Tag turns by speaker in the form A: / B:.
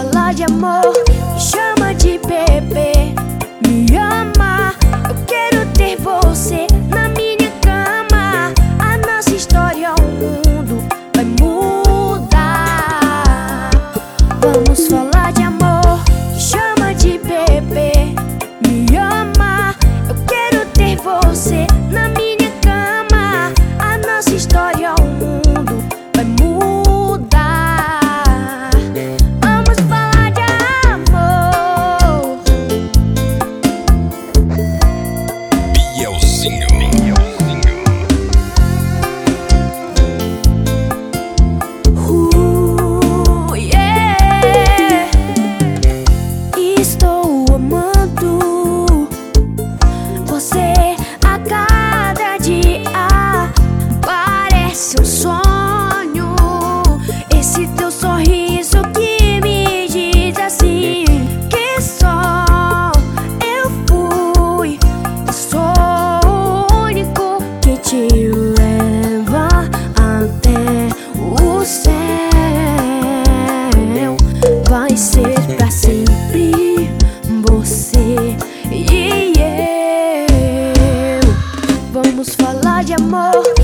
A: fala de amor, me chama de bebê, me ama. Uh, Minhãozinho. Estou amando você a cada dia. Parece um sonho esse teu sorriso. Vamos falar de amor.